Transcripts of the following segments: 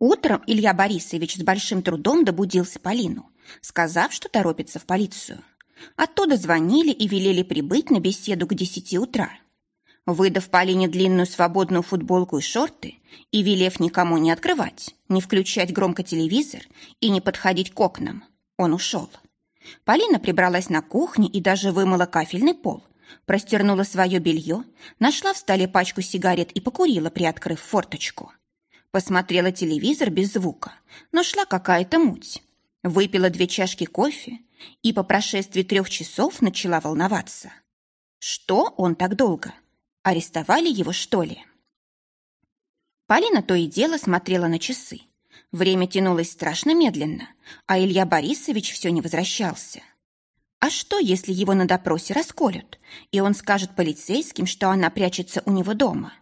Утром Илья Борисович с большим трудом добудился Полину, сказав, что торопится в полицию. Оттуда звонили и велели прибыть на беседу к десяти утра. Выдав Полине длинную свободную футболку и шорты и велев никому не открывать, не включать громко телевизор и не подходить к окнам, он ушел. Полина прибралась на кухне и даже вымыла кафельный пол, простернула свое белье, нашла в столе пачку сигарет и покурила, приоткрыв форточку. Посмотрела телевизор без звука, но шла какая-то муть. Выпила две чашки кофе и по прошествии трех часов начала волноваться. Что он так долго? Арестовали его, что ли? Полина то и дело смотрела на часы. Время тянулось страшно медленно, а Илья Борисович все не возвращался. А что, если его на допросе расколют, и он скажет полицейским, что она прячется у него дома?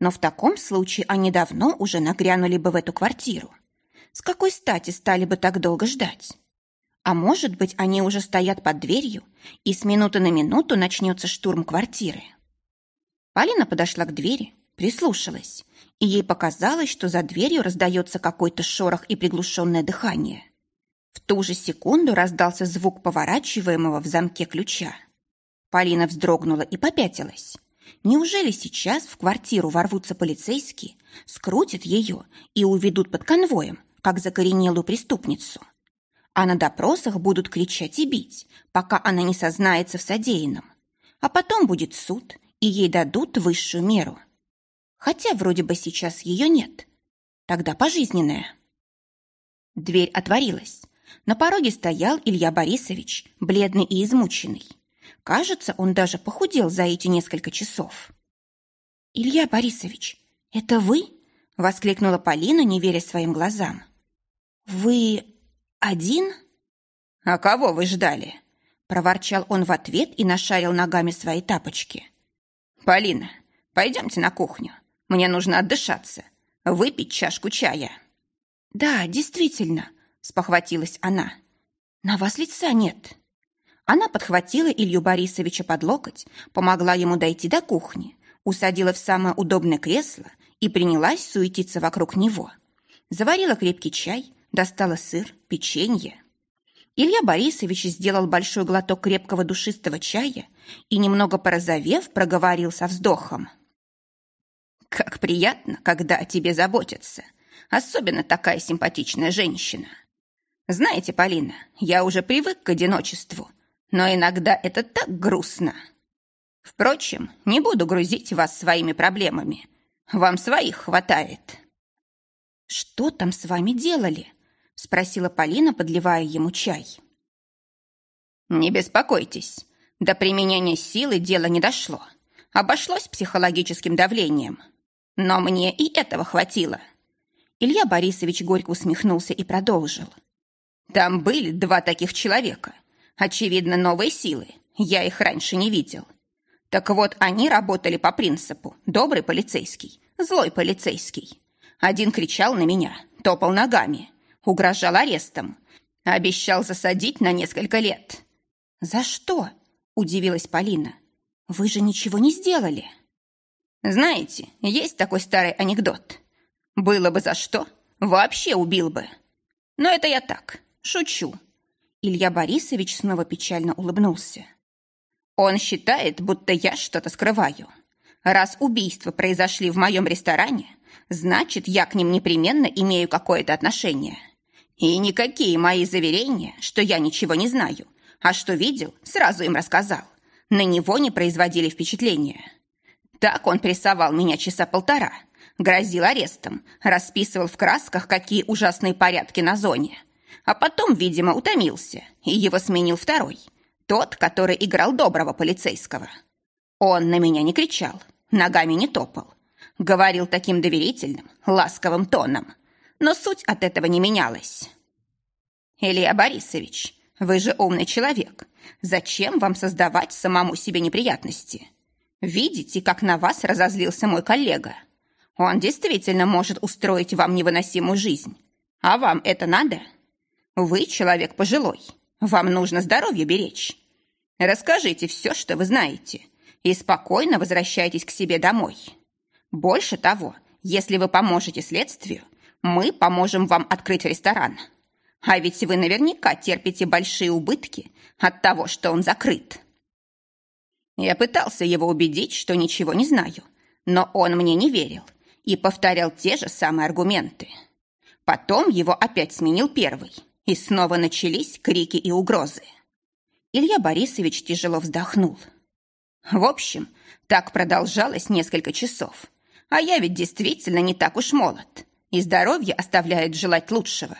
Но в таком случае они давно уже нагрянули бы в эту квартиру. С какой стати стали бы так долго ждать? А может быть, они уже стоят под дверью, и с минуты на минуту начнется штурм квартиры. Полина подошла к двери, прислушалась, и ей показалось, что за дверью раздается какой-то шорох и приглушенное дыхание. В ту же секунду раздался звук поворачиваемого в замке ключа. Полина вздрогнула и попятилась. Неужели сейчас в квартиру ворвутся полицейские, скрутят ее и уведут под конвоем, как закоренелую преступницу? А на допросах будут кричать и бить, пока она не сознается в содеянном. А потом будет суд, и ей дадут высшую меру. Хотя вроде бы сейчас ее нет. Тогда пожизненная. Дверь отворилась. На пороге стоял Илья Борисович, бледный и измученный. Кажется, он даже похудел за эти несколько часов. «Илья Борисович, это вы?» — воскликнула Полина, не веря своим глазам. «Вы один?» «А кого вы ждали?» — проворчал он в ответ и нашарил ногами свои тапочки. «Полина, пойдемте на кухню. Мне нужно отдышаться, выпить чашку чая». «Да, действительно», — спохватилась она. «На вас лица нет». Она подхватила Илью Борисовича под локоть, помогла ему дойти до кухни, усадила в самое удобное кресло и принялась суетиться вокруг него. Заварила крепкий чай, достала сыр, печенье. Илья Борисович сделал большой глоток крепкого душистого чая и, немного порозовев, проговорил со вздохом. «Как приятно, когда о тебе заботятся, особенно такая симпатичная женщина. Знаете, Полина, я уже привык к одиночеству но иногда это так грустно. Впрочем, не буду грузить вас своими проблемами. Вам своих хватает. Что там с вами делали? Спросила Полина, подливая ему чай. Не беспокойтесь. До применения силы дело не дошло. Обошлось психологическим давлением. Но мне и этого хватило. Илья Борисович горько усмехнулся и продолжил. Там были два таких человека. Очевидно, новые силы. Я их раньше не видел. Так вот, они работали по принципу «добрый полицейский, злой полицейский». Один кричал на меня, топал ногами, угрожал арестом, обещал засадить на несколько лет. «За что?» – удивилась Полина. «Вы же ничего не сделали». «Знаете, есть такой старый анекдот. Было бы за что, вообще убил бы. Но это я так, шучу. Илья Борисович снова печально улыбнулся. Он считает, будто я что-то скрываю. Раз убийства произошли в моем ресторане, значит, я к ним непременно имею какое-то отношение. И никакие мои заверения, что я ничего не знаю, а что видел, сразу им рассказал, на него не производили впечатления. Так он прессовал меня часа полтора, грозил арестом, расписывал в красках, какие ужасные порядки на зоне – а потом, видимо, утомился, и его сменил второй, тот, который играл доброго полицейского. Он на меня не кричал, ногами не топал, говорил таким доверительным, ласковым тоном, но суть от этого не менялась. «Илья Борисович, вы же умный человек. Зачем вам создавать самому себе неприятности? Видите, как на вас разозлился мой коллега? Он действительно может устроить вам невыносимую жизнь. А вам это надо?» Вы человек пожилой. Вам нужно здоровье беречь. Расскажите все, что вы знаете, и спокойно возвращайтесь к себе домой. Больше того, если вы поможете следствию, мы поможем вам открыть ресторан. А ведь вы наверняка терпите большие убытки от того, что он закрыт. Я пытался его убедить, что ничего не знаю, но он мне не верил и повторял те же самые аргументы. Потом его опять сменил первый, и снова начались крики и угрозы. Илья Борисович тяжело вздохнул. В общем, так продолжалось несколько часов. А я ведь действительно не так уж молод, и здоровье оставляет желать лучшего.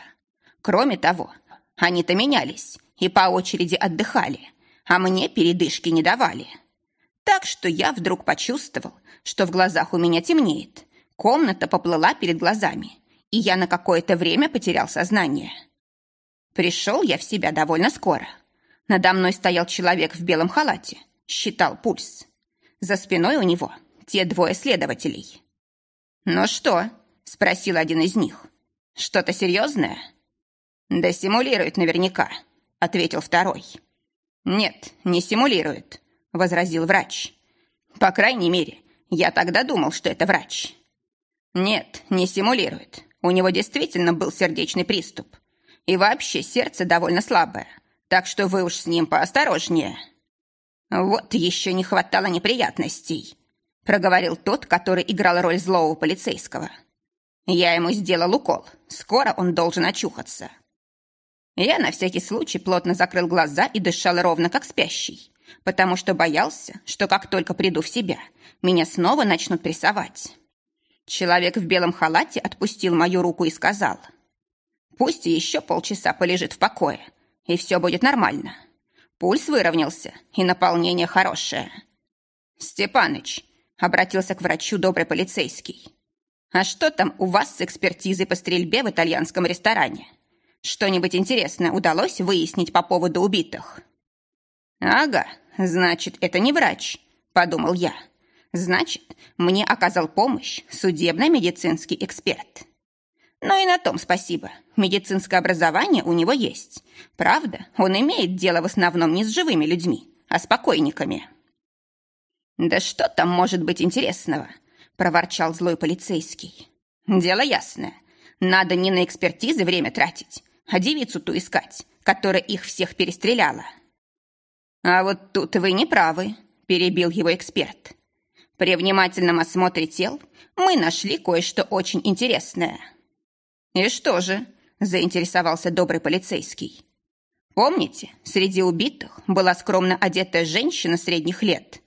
Кроме того, они-то менялись и по очереди отдыхали, а мне передышки не давали. Так что я вдруг почувствовал, что в глазах у меня темнеет, комната поплыла перед глазами, и я на какое-то время потерял сознание. Пришел я в себя довольно скоро. Надо мной стоял человек в белом халате, считал пульс. За спиной у него те двое следователей. «Ну что?» – спросил один из них. «Что-то серьезное?» «Да симулирует наверняка», – ответил второй. «Нет, не симулирует», – возразил врач. «По крайней мере, я тогда думал, что это врач». «Нет, не симулирует. У него действительно был сердечный приступ. И вообще сердце довольно слабое, так что вы уж с ним поосторожнее». «Вот еще не хватало неприятностей», — проговорил тот, который играл роль злого полицейского. «Я ему сделал укол. Скоро он должен очухаться». Я на всякий случай плотно закрыл глаза и дышал ровно как спящий, потому что боялся, что как только приду в себя, меня снова начнут прессовать. Человек в белом халате отпустил мою руку и сказал, «Пусть еще полчаса полежит в покое, и все будет нормально. Пульс выровнялся, и наполнение хорошее». «Степаныч», — обратился к врачу добрый полицейский, «а что там у вас с экспертизой по стрельбе в итальянском ресторане? Что-нибудь интересное удалось выяснить по поводу убитых?» «Ага, значит, это не врач», — подумал я. Значит, мне оказал помощь судебно-медицинский эксперт. Ну и на том спасибо. Медицинское образование у него есть. Правда, он имеет дело в основном не с живыми людьми, а с покойниками. «Да что там может быть интересного?» – проворчал злой полицейский. «Дело ясное. Надо не на экспертизы время тратить, а девицу ту искать, которая их всех перестреляла». «А вот тут вы не правы», – перебил его эксперт. При внимательном осмотре тел мы нашли кое-что очень интересное. И что же? заинтересовался добрый полицейский. Помните, среди убитых была скромно одетая женщина средних лет?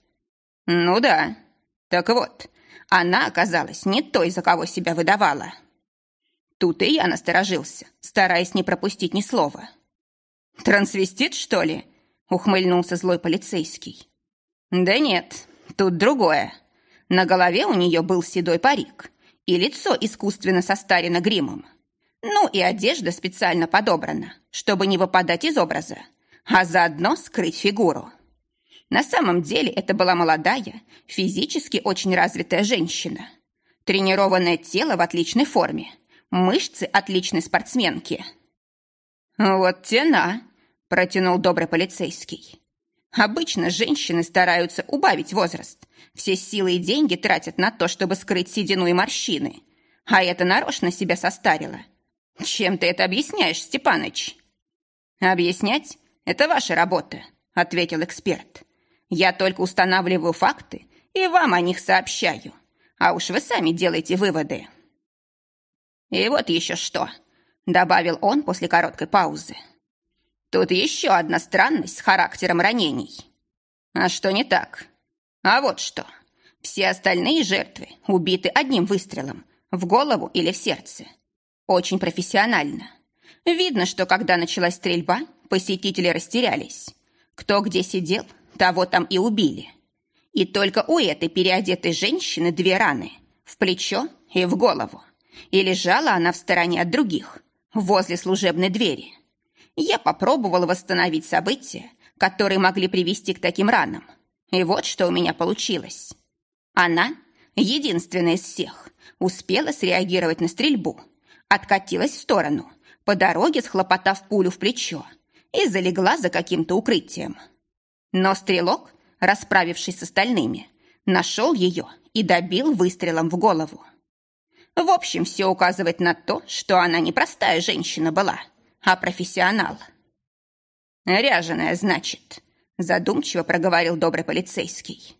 Ну да. Так вот, она оказалась не той, за кого себя выдавала. Тут и я насторожился, стараясь не пропустить ни слова. «Трансвестит, что ли?» — ухмыльнулся злой полицейский. «Да нет, Тут другое. На голове у нее был седой парик, и лицо искусственно состарено гримом. Ну и одежда специально подобрана, чтобы не выпадать из образа, а заодно скрыть фигуру. На самом деле это была молодая, физически очень развитая женщина. Тренированное тело в отличной форме, мышцы отличной спортсменки. «Вот тена», – протянул добрый полицейский. Обычно женщины стараются убавить возраст. Все силы и деньги тратят на то, чтобы скрыть седину и морщины. А это нарочно себя состарило. Чем ты это объясняешь, Степаныч? Объяснять – это ваша работа, ответил эксперт. Я только устанавливаю факты и вам о них сообщаю. А уж вы сами делаете выводы. И вот еще что, добавил он после короткой паузы. Тут еще одна странность с характером ранений. А что не так? А вот что. Все остальные жертвы убиты одним выстрелом в голову или в сердце. Очень профессионально. Видно, что когда началась стрельба, посетители растерялись. Кто где сидел, того там и убили. И только у этой переодетой женщины две раны – в плечо и в голову. И лежала она в стороне от других, возле служебной двери – я попробовала восстановить события, которые могли привести к таким ранам. И вот что у меня получилось. Она, единственная из всех, успела среагировать на стрельбу, откатилась в сторону, по дороге схлопотав пулю в плечо и залегла за каким-то укрытием. Но стрелок, расправившись с остальными, нашел ее и добил выстрелом в голову. В общем, все указывает на то, что она не простая женщина была, а профессионал. «Ряженая, значит», – задумчиво проговорил добрый полицейский.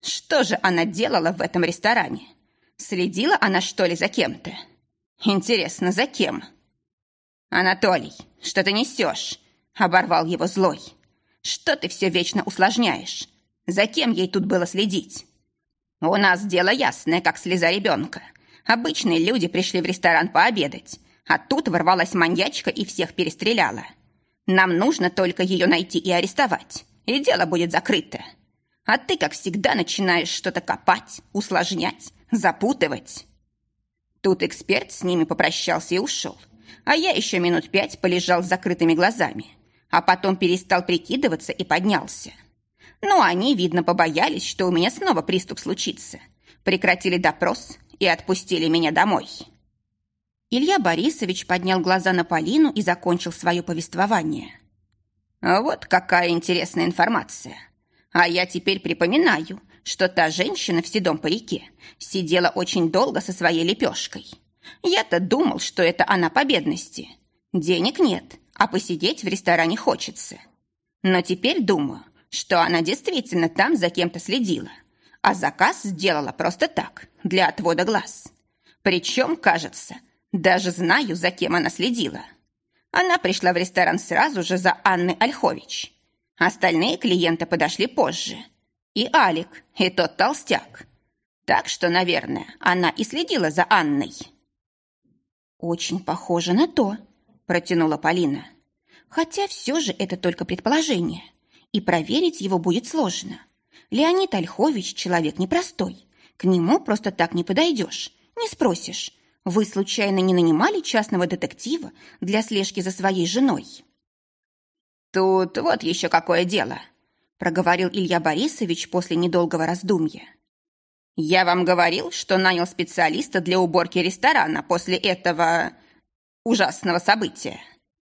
«Что же она делала в этом ресторане? Следила она, что ли, за кем-то? Интересно, за кем?» «Анатолий, что ты несешь?» – оборвал его злой. «Что ты все вечно усложняешь? За кем ей тут было следить?» «У нас дело ясное, как слеза ребенка. Обычные люди пришли в ресторан пообедать, а тут ворвалась маньячка и всех перестреляла. Нам нужно только ее найти и арестовать, и дело будет закрыто. А ты, как всегда, начинаешь что-то копать, усложнять, запутывать». Тут эксперт с ними попрощался и ушел, а я еще минут пять полежал с закрытыми глазами, а потом перестал прикидываться и поднялся. Ну, они, видно, побоялись, что у меня снова приступ случится. Прекратили допрос и отпустили меня домой. Илья Борисович поднял глаза на Полину и закончил свое повествование. Вот какая интересная информация. А я теперь припоминаю, что та женщина в седом парике сидела очень долго со своей лепешкой. Я-то думал, что это она по бедности. Денег нет, а посидеть в ресторане хочется. Но теперь думаю, что она действительно там за кем-то следила, а заказ сделала просто так, для отвода глаз. Причем, кажется, даже знаю, за кем она следила. Она пришла в ресторан сразу же за Анной Ольхович. Остальные клиенты подошли позже. И Алик, и тот толстяк. Так что, наверное, она и следила за Анной. «Очень похоже на то», – протянула Полина. «Хотя все же это только предположение и проверить его будет сложно. Леонид Ольхович человек непростой. К нему просто так не подойдешь, не спросишь. Вы случайно не нанимали частного детектива для слежки за своей женой? Тут вот еще какое дело, проговорил Илья Борисович после недолгого раздумья. Я вам говорил, что нанял специалиста для уборки ресторана после этого ужасного события.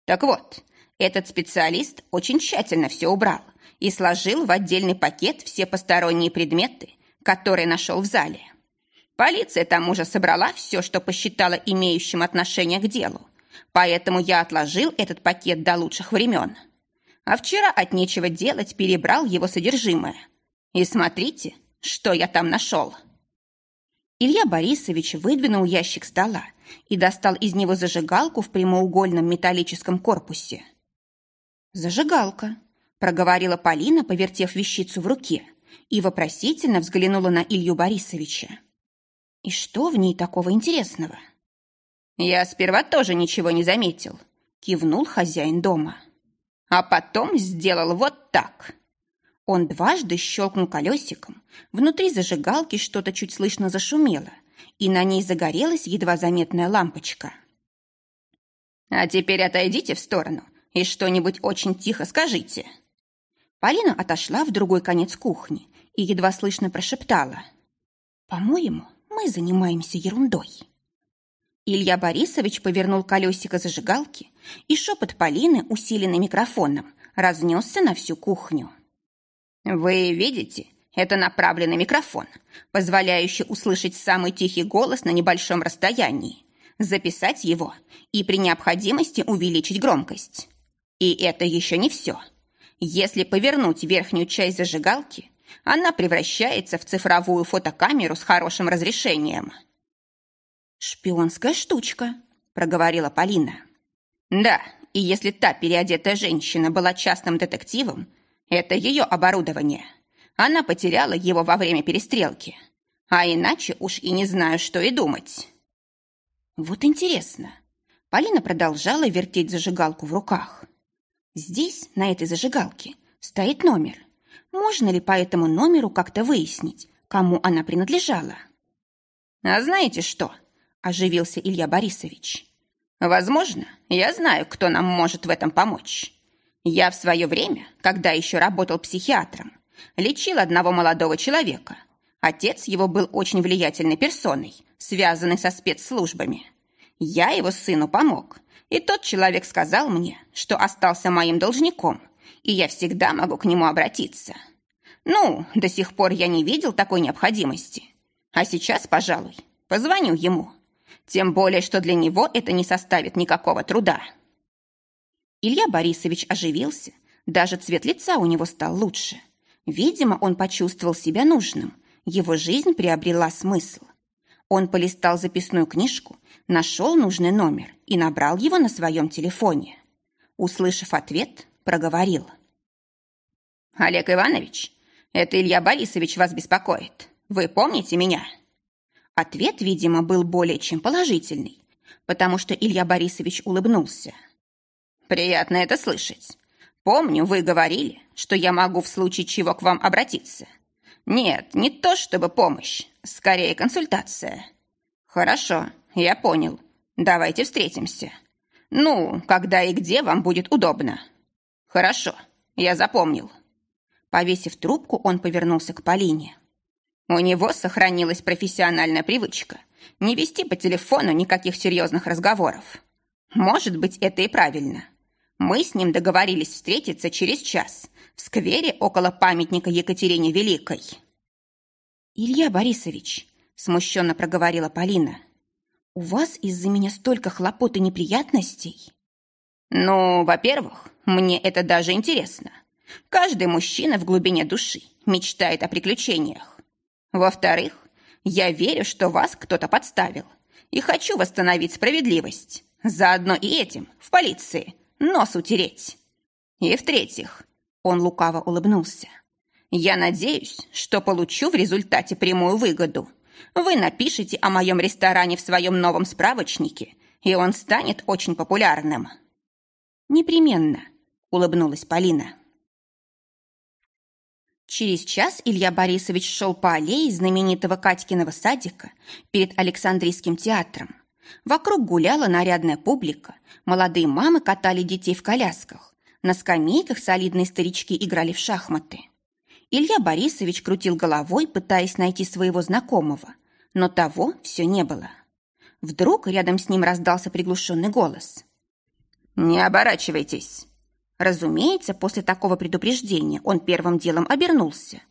Так вот, этот специалист очень тщательно все убрал и сложил в отдельный пакет все посторонние предметы, которые нашел в зале. Полиция там уже собрала все, что посчитала имеющим отношение к делу, поэтому я отложил этот пакет до лучших времен. А вчера от нечего делать перебрал его содержимое. И смотрите, что я там нашел. Илья Борисович выдвинул ящик стола и достал из него зажигалку в прямоугольном металлическом корпусе. «Зажигалка», – проговорила Полина, повертев вещицу в руке, и вопросительно взглянула на Илью Борисовича. «И что в ней такого интересного?» «Я сперва тоже ничего не заметил», – кивнул хозяин дома. «А потом сделал вот так». Он дважды щелкнул колесиком, внутри зажигалки что-то чуть слышно зашумело, и на ней загорелась едва заметная лампочка. «А теперь отойдите в сторону и что-нибудь очень тихо скажите». Полина отошла в другой конец кухни и едва слышно прошептала. «По-моему, мы занимаемся ерундой». Илья Борисович повернул колесико зажигалки, и шепот Полины, усиленный микрофоном, разнесся на всю кухню. «Вы видите, это направленный микрофон, позволяющий услышать самый тихий голос на небольшом расстоянии, записать его и при необходимости увеличить громкость. И это еще не все. Если повернуть верхнюю часть зажигалки, она превращается в цифровую фотокамеру с хорошим разрешением. «Шпионская штучка», – проговорила Полина. «Да, и если та переодетая женщина была частным детективом, это ее оборудование. Она потеряла его во время перестрелки. А иначе уж и не знаю, что и думать». «Вот интересно». Полина продолжала вертеть зажигалку в руках. Здесь, на этой зажигалке, стоит номер. Можно ли по этому номеру как-то выяснить, кому она принадлежала? А знаете что? Оживился Илья Борисович. Возможно, я знаю, кто нам может в этом помочь. Я в свое время, когда еще работал психиатром, лечил одного молодого человека. Отец его был очень влиятельной персоной, связанной со спецслужбами. Я его сыну помог, и тот человек сказал мне, что остался моим должником и я всегда могу к нему обратиться. Ну, до сих пор я не видел такой необходимости. А сейчас, пожалуй, позвоню ему. Тем более, что для него это не составит никакого труда. Илья Борисович оживился, даже цвет лица у него стал лучше. Видимо, он почувствовал себя нужным, его жизнь приобрела смысл. Он полистал записную книжку, нашел нужный номер и набрал его на своем телефоне. Услышав ответ, проговорил. «Олег Иванович, это Илья Борисович вас беспокоит. Вы помните меня?» Ответ, видимо, был более чем положительный, потому что Илья Борисович улыбнулся. «Приятно это слышать. Помню, вы говорили, что я могу в случае чего к вам обратиться. Нет, не то чтобы помощь, скорее консультация. Хорошо, я понял. Давайте встретимся. Ну, когда и где вам будет удобно. Хорошо, я запомнил. Повесив трубку, он повернулся к Полине. У него сохранилась профессиональная привычка не вести по телефону никаких серьезных разговоров. Может быть, это и правильно. Мы с ним договорились встретиться через час в сквере около памятника Екатерине Великой. «Илья Борисович», — смущенно проговорила Полина, «у вас из-за меня столько хлопот и неприятностей?» «Ну, во-первых, мне это даже интересно. Каждый мужчина в глубине души мечтает о приключениях. Во-вторых, я верю, что вас кто-то подставил, и хочу восстановить справедливость. Заодно и этим, в полиции, нос утереть. И в-третьих, он лукаво улыбнулся. Я надеюсь, что получу в результате прямую выгоду. Вы напишите о моем ресторане в своем новом справочнике, и он станет очень популярным. Непременно, улыбнулась Полина. Через час Илья Борисович шел по аллее знаменитого Катькиного садика перед Александрийским театром. Вокруг гуляла нарядная публика, молодые мамы катали детей в колясках, на скамейках солидные старички играли в шахматы. Илья Борисович крутил головой, пытаясь найти своего знакомого, но того все не было. Вдруг рядом с ним раздался приглушенный голос. «Не оборачивайтесь!» Разумеется, после такого предупреждения он первым делом обернулся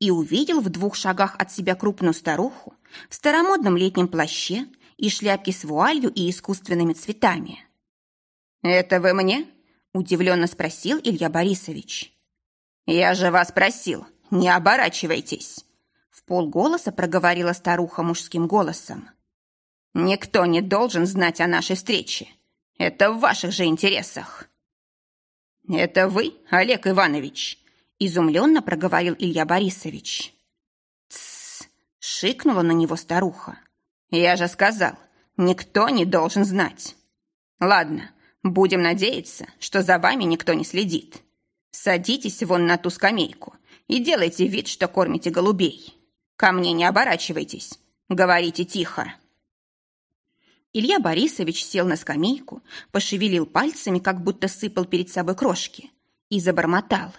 и увидел в двух шагах от себя крупную старуху в старомодном летнем плаще и шляпке с вуалью и искусственными цветами. «Это вы мне?» – удивленно спросил Илья Борисович. «Я же вас просил, не оборачивайтесь!» В полголоса проговорила старуха мужским голосом. «Никто не должен знать о нашей встрече. Это в ваших же интересах!» «Это вы, Олег Иванович?» изумленно проговорил Илья Борисович. «Тссс!» — шикнула на него старуха. «Я же сказал, никто не должен знать. Ладно, будем надеяться, что за вами никто не следит. Садитесь вон на ту скамейку и делайте вид, что кормите голубей. Ко мне не оборачивайтесь, говорите тихо». Илья Борисович сел на скамейку, пошевелил пальцами, как будто сыпал перед собой крошки, и забормотал.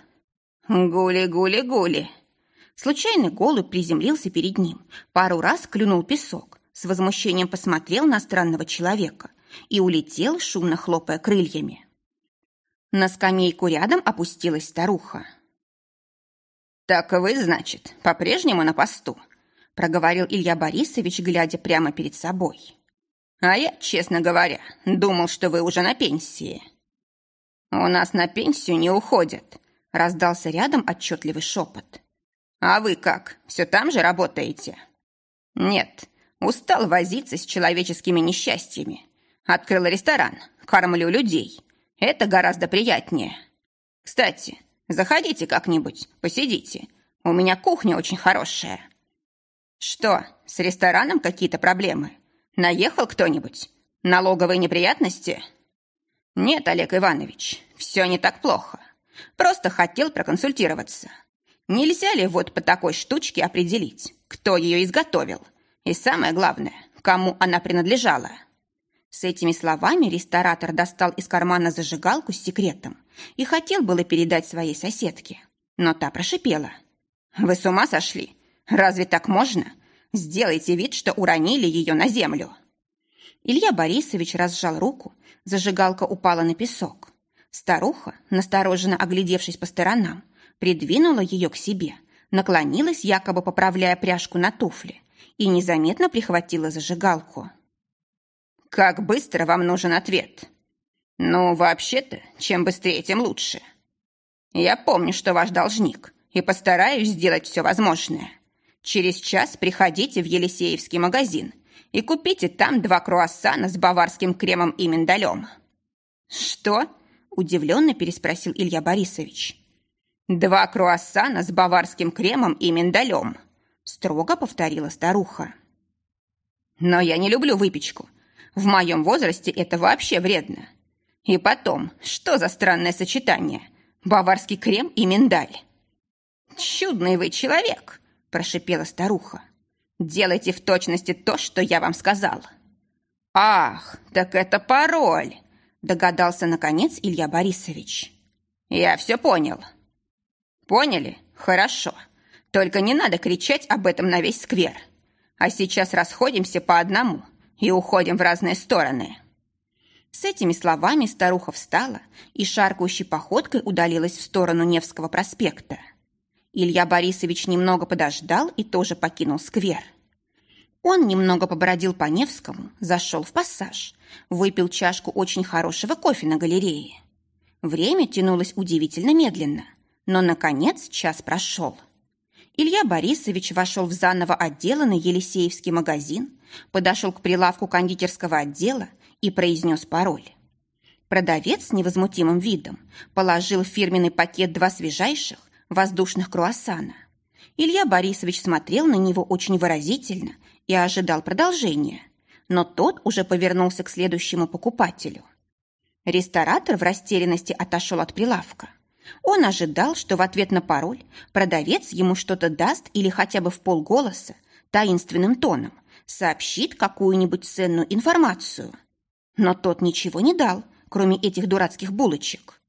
«Гули-гули-гули!» Случайный голубь приземлился перед ним, пару раз клюнул песок, с возмущением посмотрел на странного человека и улетел, шумно хлопая крыльями. На скамейку рядом опустилась старуха. «Так вы, значит, по-прежнему на посту?» проговорил Илья Борисович, глядя прямо перед собой. А я, честно говоря, думал, что вы уже на пенсии. У нас на пенсию не уходят, раздался рядом отчетливый шепот. А вы как, все там же работаете? Нет, устал возиться с человеческими несчастьями. Открыл ресторан, кормлю людей. Это гораздо приятнее. Кстати, заходите как-нибудь, посидите. У меня кухня очень хорошая. Что, с рестораном какие-то проблемы? Наехал кто-нибудь? Налоговые неприятности? Нет, Олег Иванович, все не так плохо. Просто хотел проконсультироваться. Нельзя ли вот по такой штучке определить, кто ее изготовил? И самое главное, кому она принадлежала? С этими словами ресторатор достал из кармана зажигалку с секретом и хотел было передать своей соседке. Но та прошипела. «Вы с ума сошли? Разве так можно? Сделайте вид, что уронили ее на землю». Илья Борисович разжал руку, зажигалка упала на песок. Старуха, настороженно оглядевшись по сторонам, придвинула ее к себе, наклонилась, якобы поправляя пряжку на туфле, и незаметно прихватила зажигалку. «Как быстро вам нужен ответ?» «Ну, вообще-то, чем быстрее, тем лучше. Я помню, что ваш должник, и постараюсь сделать все возможное. Через час приходите в Елисеевский магазин и купите там два круассана с баварским кремом и миндалем». «Что?» – удивленно переспросил Илья Борисович. «Два круассана с баварским кремом и миндалем», – строго повторила старуха. «Но я не люблю выпечку. В моем возрасте это вообще вредно. И потом, что за странное сочетание? Баварский крем и миндаль. «Чудный вы человек!» – прошипела старуха. «Делайте в точности то, что я вам сказала». «Ах, так это пароль!» – догадался, наконец, Илья Борисович. «Я все понял». «Поняли? Хорошо. Только не надо кричать об этом на весь сквер. А сейчас расходимся по одному и уходим в разные стороны». С этими словами старуха встала и шаркающей походкой удалилась в сторону Невского проспекта. Илья Борисович немного подождал и тоже покинул сквер. Он немного побродил по Невскому, зашел в пассаж, выпил чашку очень хорошего кофе на галерее. Время тянулось удивительно медленно, но, наконец, час прошел. Илья Борисович вошел в заново отделанный Елисеевский магазин, подошел к прилавку кондитерского отдела и произнес пароль. Продавец с невозмутимым видом положил в фирменный пакет два свежайших воздушных круассана. Илья Борисович смотрел на него очень выразительно и ожидал продолжения, но тот уже повернулся к следующему покупателю. Ресторатор в растерянности отошел от прилавка. Он ожидал, что в ответ на пароль продавец ему что-то даст или хотя бы в полголоса, таинственным тоном, сообщит какую-нибудь ценную информацию. Но тот ничего не дал, кроме этих дурацких булочек.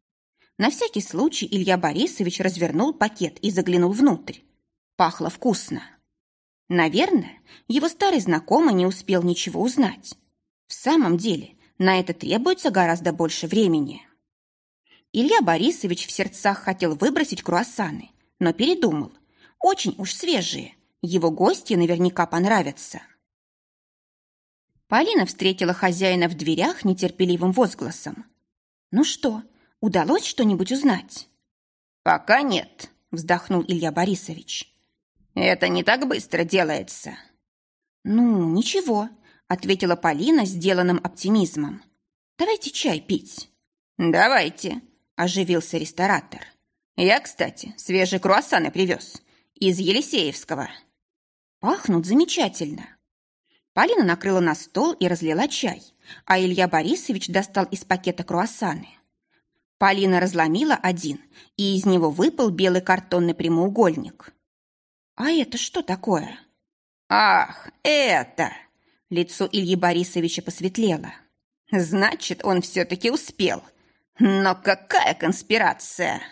На всякий случай Илья Борисович развернул пакет и заглянул внутрь. Пахло вкусно. Наверное, его старый знакомый не успел ничего узнать. В самом деле, на это требуется гораздо больше времени. Илья Борисович в сердцах хотел выбросить круассаны, но передумал. Очень уж свежие. Его гости наверняка понравятся. Полина встретила хозяина в дверях нетерпеливым возгласом. «Ну что, удалось что-нибудь узнать?» «Пока нет», — вздохнул Илья Борисович. «Это не так быстро делается». «Ну, ничего», — ответила Полина сделанным оптимизмом. «Давайте чай пить». «Давайте», — оживился ресторатор. «Я, кстати, свежие круассаны привез. Из Елисеевского». «Пахнут замечательно». Полина накрыла на стол и разлила чай, а Илья Борисович достал из пакета круассаны. Полина разломила один, и из него выпал белый картонный прямоугольник. «А это что такое?» «Ах, это!» Лицо Ильи Борисовича посветлело. «Значит, он все-таки успел. Но какая конспирация!»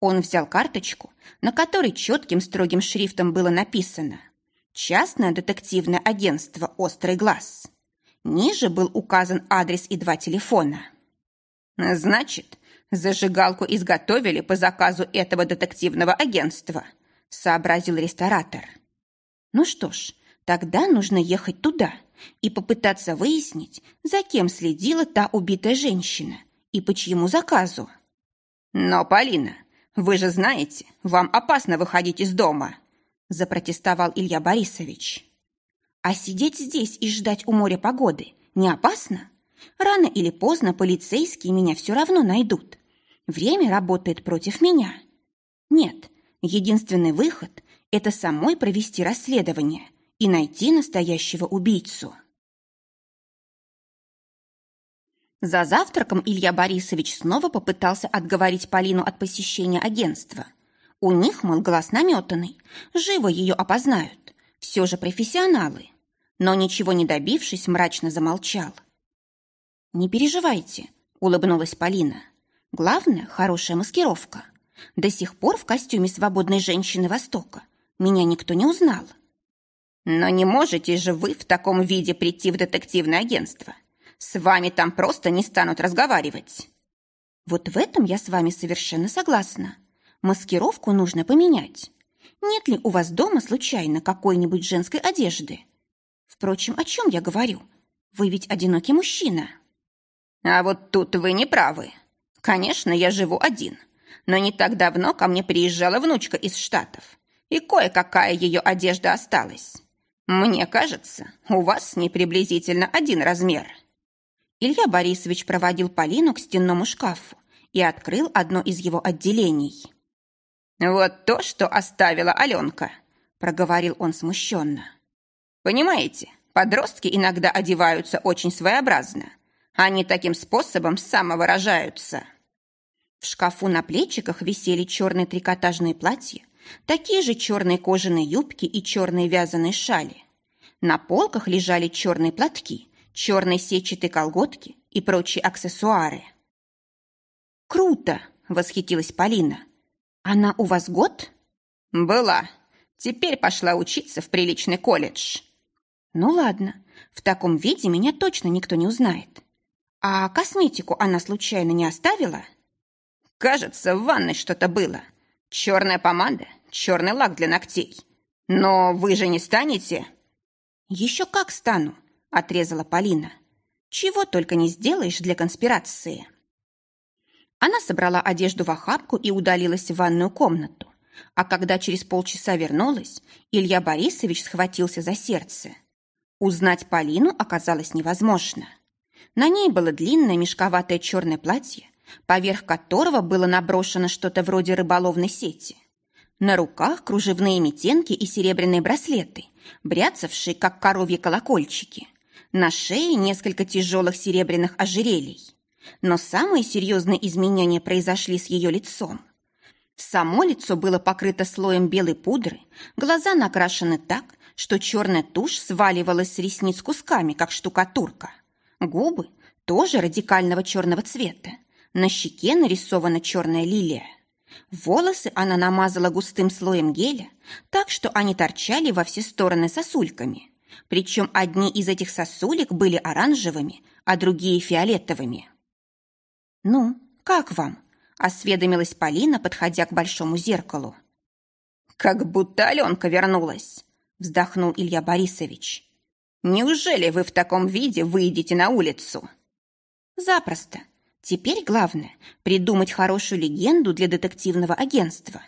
Он взял карточку, на которой четким строгим шрифтом было написано – Частное детективное агентство «Острый глаз». Ниже был указан адрес и два телефона. «Значит, зажигалку изготовили по заказу этого детективного агентства», сообразил ресторатор. «Ну что ж, тогда нужно ехать туда и попытаться выяснить, за кем следила та убитая женщина и по чьему заказу». «Но, Полина, вы же знаете, вам опасно выходить из дома», запротестовал Илья Борисович. А сидеть здесь и ждать у моря погоды не опасно? Рано или поздно полицейские меня все равно найдут. Время работает против меня. Нет, единственный выход – это самой провести расследование и найти настоящего убийцу. За завтраком Илья Борисович снова попытался отговорить Полину от посещения агентства – у них, мол, глаз наметанный, живо ее опознают. Все же профессионалы. Но ничего не добившись, мрачно замолчал. «Не переживайте», — улыбнулась Полина. «Главное — хорошая маскировка. До сих пор в костюме свободной женщины Востока меня никто не узнал». «Но не можете же вы в таком виде прийти в детективное агентство. С вами там просто не станут разговаривать». Вот в этом я с вами совершенно согласна. Маскировку нужно поменять. Нет ли у вас дома случайно какой-нибудь женской одежды? Впрочем, о чем я говорю? Вы ведь одинокий мужчина. А вот тут вы не правы. Конечно, я живу один. Но не так давно ко мне приезжала внучка из Штатов. И кое-какая ее одежда осталась. Мне кажется, у вас с ней приблизительно один размер. Илья Борисович проводил Полину к стенному шкафу и открыл одно из его отделений. «Вот то, что оставила Аленка», — проговорил он смущенно. «Понимаете, подростки иногда одеваются очень своеобразно. Они таким способом самовыражаются». В шкафу на плечиках висели черные трикотажные платья, такие же черные кожаные юбки и черные вязаные шали. На полках лежали черные платки, черные сетчатые колготки и прочие аксессуары. «Круто!» — восхитилась Полина. «Она у вас год?» «Была. Теперь пошла учиться в приличный колледж». «Ну ладно, в таком виде меня точно никто не узнает. А косметику она случайно не оставила?» «Кажется, в ванной что-то было. Черная помада, черный лак для ногтей. Но вы же не станете?» «Еще как стану», — отрезала Полина. «Чего только не сделаешь для конспирации». Она собрала одежду в охапку и удалилась в ванную комнату. А когда через полчаса вернулась, Илья Борисович схватился за сердце. Узнать Полину оказалось невозможно. На ней было длинное мешковатое черное платье, поверх которого было наброшено что-то вроде рыболовной сети. На руках кружевные метенки и серебряные браслеты, бряцавшие, как коровьи колокольчики. На шее несколько тяжелых серебряных ожерелий. Но самые серьезные изменения произошли с ее лицом. Само лицо было покрыто слоем белой пудры, глаза накрашены так, что черная тушь сваливалась с ресниц кусками, как штукатурка. Губы тоже радикального черного цвета. На щеке нарисована черная лилия. Волосы она намазала густым слоем геля, так что они торчали во все стороны сосульками. Причем одни из этих сосулек были оранжевыми, а другие фиолетовыми. «Ну, как вам?» – осведомилась Полина, подходя к большому зеркалу. «Как будто Аленка вернулась», – вздохнул Илья Борисович. «Неужели вы в таком виде выйдете на улицу?» «Запросто. Теперь главное – придумать хорошую легенду для детективного агентства.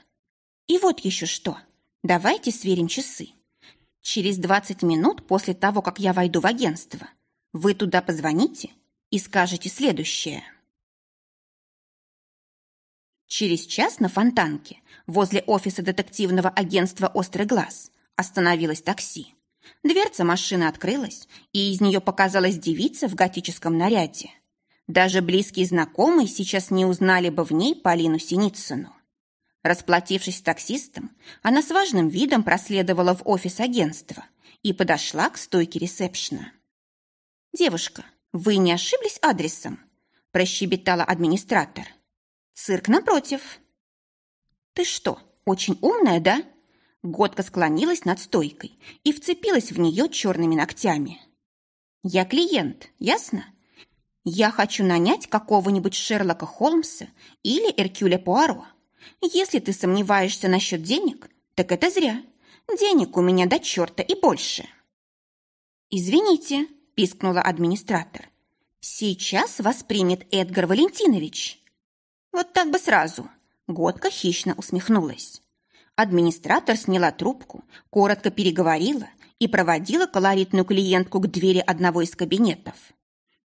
И вот еще что. Давайте сверим часы. Через 20 минут после того, как я войду в агентство, вы туда позвоните и скажете следующее». Через час на Фонтанке, возле офиса детективного агентства «Острый глаз», остановилось такси. Дверца машины открылась, и из нее показалась девица в готическом наряде. Даже близкие знакомые сейчас не узнали бы в ней Полину Синицыну. Расплатившись с таксистом, она с важным видом проследовала в офис агентства и подошла к стойке ресепшена. «Девушка, вы не ошиблись адресом?» – прощебетала администратор. Цирк напротив. Ты что, очень умная, да? Годка склонилась над стойкой и вцепилась в нее черными ногтями. Я клиент, ясно? Я хочу нанять какого-нибудь Шерлока Холмса или Эркюля Пуаро. Если ты сомневаешься насчет денег, так это зря. Денег у меня до черта и больше. Извините, пискнула администратор. Сейчас вас примет Эдгар Валентинович. Вот так бы сразу. Годка хищно усмехнулась. Администратор сняла трубку, коротко переговорила и проводила колоритную клиентку к двери одного из кабинетов.